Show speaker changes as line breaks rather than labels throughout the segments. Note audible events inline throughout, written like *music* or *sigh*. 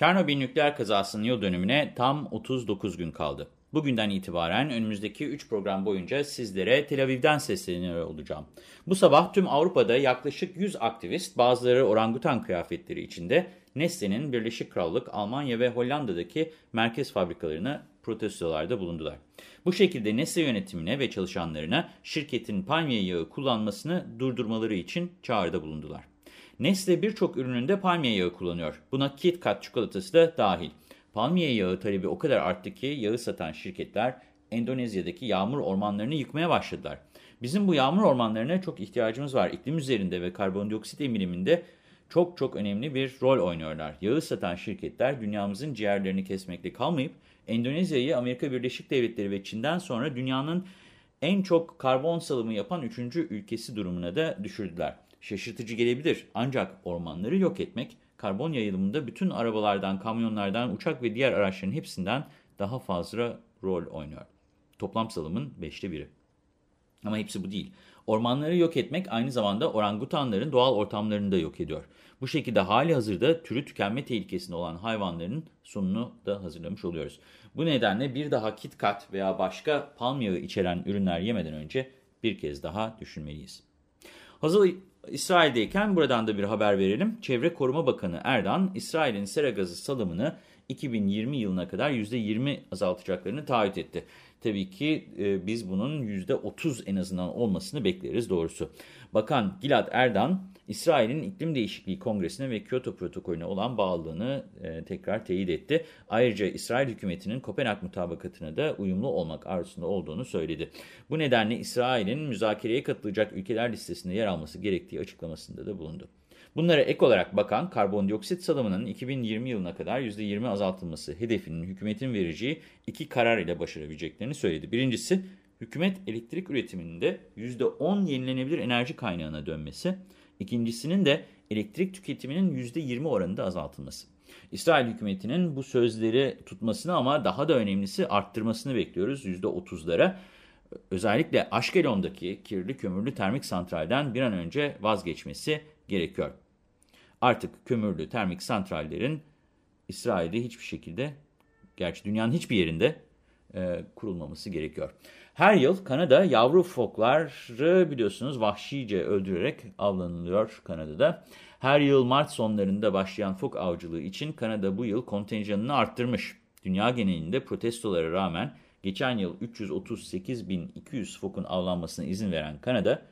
Çernobil nükleer kazasının yıl dönümüne tam 39 gün kaldı. Bugünden itibaren önümüzdeki 3 program boyunca sizlere Tel Aviv'den sesleniyor olacağım. Bu sabah tüm Avrupa'da yaklaşık 100 aktivist, bazıları orangutan kıyafetleri içinde Nestle'nin Birleşik Krallık, Almanya ve Hollanda'daki merkez fabrikalarına protestolarda bulundular. Bu şekilde Nestle yönetimine ve çalışanlarına şirketin palmiye yağı kullanmasını durdurmaları için çağrıda bulundular. Nestle birçok ürününde palmiye yağı kullanıyor. Buna KitKat çikolatası da dahil. Palmiye yağı talebi o kadar arttı ki yağı satan şirketler Endonezya'daki yağmur ormanlarını yıkmaya başladılar. Bizim bu yağmur ormanlarına çok ihtiyacımız var. İklim üzerinde ve karbondioksit emiliminde çok çok önemli bir rol oynuyorlar. Yağı satan şirketler dünyamızın ciğerlerini kesmekle kalmayıp Endonezya'yı Amerika Birleşik Devletleri ve Çin'den sonra dünyanın en çok karbon salımı yapan üçüncü ülkesi durumuna da düşürdüler. Şaşırtıcı gelebilir ancak ormanları yok etmek karbon yayılımında bütün arabalardan, kamyonlardan, uçak ve diğer araçların hepsinden daha fazla rol oynuyor. Toplam salımın beşte biri. Ama hepsi bu değil. Ormanları yok etmek aynı zamanda orangutanların doğal ortamlarını da yok ediyor. Bu şekilde hali hazırda türü tükenme tehlikesinde olan hayvanların sonunu da hazırlamış oluyoruz. Bu nedenle bir daha KitKat veya başka palm yağı içeren ürünler yemeden önce bir kez daha düşünmeliyiz. Hazır İsrail'deyken buradan da bir haber verelim. Çevre Koruma Bakanı Erdoğan, İsrail'in sera gazı salımını 2020 yılına kadar %20 azaltacaklarını taahhüt etti. Tabii ki e, biz bunun %30 en azından olmasını bekleriz doğrusu. Bakan Gilad Erdan, İsrail'in iklim değişikliği kongresine ve Kyoto protokolüne olan bağlılığını e, tekrar teyit etti. Ayrıca İsrail hükümetinin Kopenhag mutabakatına da uyumlu olmak arzusunda olduğunu söyledi. Bu nedenle İsrail'in müzakereye katılacak ülkeler listesinde yer alması gerektiği açıklamasında da bulundu. Bunlara ek olarak bakan karbondioksit salımının 2020 yılına kadar %20 azaltılması hedefinin hükümetin vereceği iki karar ile başarabileceklerini söyledi. Birincisi hükümet elektrik üretiminde %10 yenilenebilir enerji kaynağına dönmesi, ikincisinin de elektrik tüketiminin %20 oranında azaltılması. İsrail hükümetinin bu sözleri tutmasını ama daha da önemlisi arttırmasını bekliyoruz %30'lara. Özellikle Aşkelon'daki kirli kömürlü termik santralden bir an önce vazgeçmesi gerekiyor. Artık kömürlü termik santrallerin İsrail'de hiçbir şekilde, gerçi dünyanın hiçbir yerinde e, kurulmaması gerekiyor. Her yıl Kanada yavru fokları biliyorsunuz vahşice öldürerek avlanılıyor Kanada'da. Her yıl Mart sonlarında başlayan fok avcılığı için Kanada bu yıl kontenjanını arttırmış. Dünya genelinde protestolara rağmen geçen yıl 338.200 fokun avlanmasına izin veren Kanada,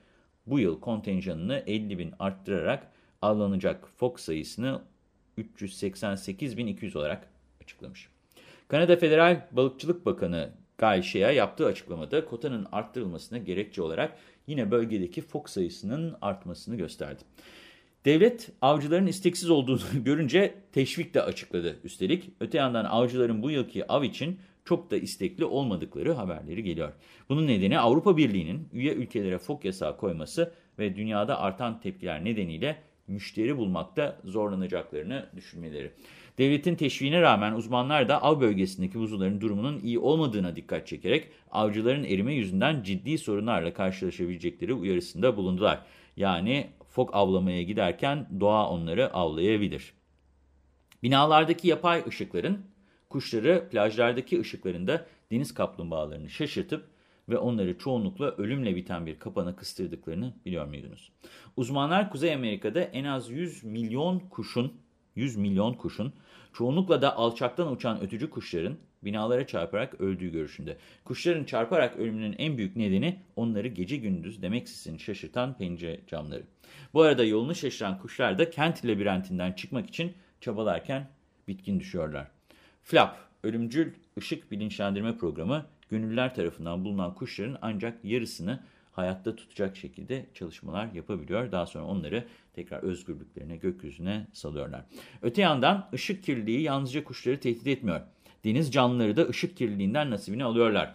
bu yıl kontenjanını 50 bin arttırarak avlanacak fok sayısını 388.200 olarak açıklamış. Kanada Federal Balıkçılık Bakanı Shea yaptığı açıklamada kotanın arttırılmasına gerekçe olarak yine bölgedeki fok sayısının artmasını gösterdi. Devlet avcıların isteksiz olduğunu *laughs* görünce teşvik de açıkladı üstelik. Öte yandan avcıların bu yılki av için çok da istekli olmadıkları haberleri geliyor. Bunun nedeni Avrupa Birliği'nin üye ülkelere fok yasağı koyması ve dünyada artan tepkiler nedeniyle müşteri bulmakta zorlanacaklarını düşünmeleri. Devletin teşviğine rağmen uzmanlar da av bölgesindeki buzulların durumunun iyi olmadığına dikkat çekerek avcıların erime yüzünden ciddi sorunlarla karşılaşabilecekleri uyarısında bulundular. Yani fok avlamaya giderken doğa onları avlayabilir. Binalardaki yapay ışıkların Kuşları plajlardaki ışıklarında deniz kaplumbağalarını şaşırtıp ve onları çoğunlukla ölümle biten bir kapana kıstırdıklarını biliyor muydunuz? Uzmanlar Kuzey Amerika'da en az 100 milyon kuşun, 100 milyon kuşun, çoğunlukla da alçaktan uçan ötücü kuşların binalara çarparak öldüğü görüşünde. Kuşların çarparak ölümünün en büyük nedeni onları gece gündüz demeksizin şaşırtan pencere camları. Bu arada yolunu şaşıran kuşlar da kent labirentinden çıkmak için çabalarken bitkin düşüyorlar. FLAP, Ölümcül Işık Bilinçlendirme Programı, gönüllüler tarafından bulunan kuşların ancak yarısını hayatta tutacak şekilde çalışmalar yapabiliyor. Daha sonra onları tekrar özgürlüklerine, gökyüzüne salıyorlar. Öte yandan ışık kirliliği yalnızca kuşları tehdit etmiyor. Deniz canlıları da ışık kirliliğinden nasibini alıyorlar.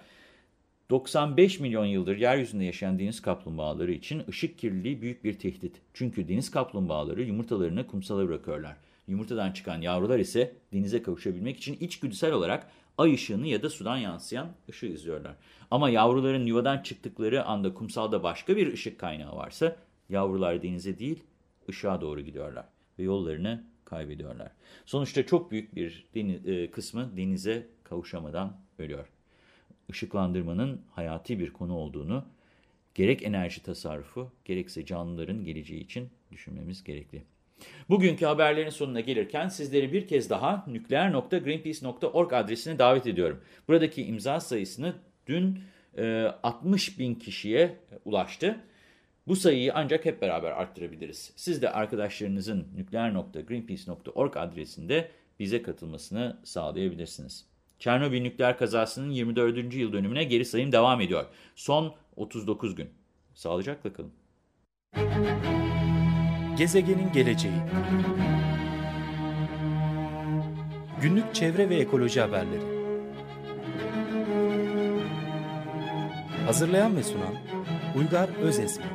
95 milyon yıldır yeryüzünde yaşayan deniz kaplumbağaları için ışık kirliliği büyük bir tehdit. Çünkü deniz kaplumbağaları yumurtalarını kumsala bırakıyorlar. Yumurtadan çıkan yavrular ise denize kavuşabilmek için içgüdüsel olarak ay ışığını ya da sudan yansıyan ışığı izliyorlar. Ama yavruların yuvadan çıktıkları anda kumsalda başka bir ışık kaynağı varsa yavrular denize değil ışığa doğru gidiyorlar ve yollarını kaybediyorlar. Sonuçta çok büyük bir deniz, e, kısmı denize kavuşamadan ölüyor. Işıklandırmanın hayati bir konu olduğunu gerek enerji tasarrufu gerekse canlıların geleceği için düşünmemiz gerekli. Bugünkü haberlerin sonuna gelirken sizleri bir kez daha nükleer.greenpeace.org adresine davet ediyorum. Buradaki imza sayısını dün e, 60 bin kişiye ulaştı. Bu sayıyı ancak hep beraber arttırabiliriz. Siz de arkadaşlarınızın nükleer.greenpeace.org adresinde bize katılmasını sağlayabilirsiniz. Çernobil nükleer kazasının 24. yıl dönümüne geri sayım devam ediyor. Son 39 gün. Sağlıcakla kalın.
Gezegenin geleceği Günlük çevre ve ekoloji haberleri Hazırlayan ve sunan Uygar Özesmi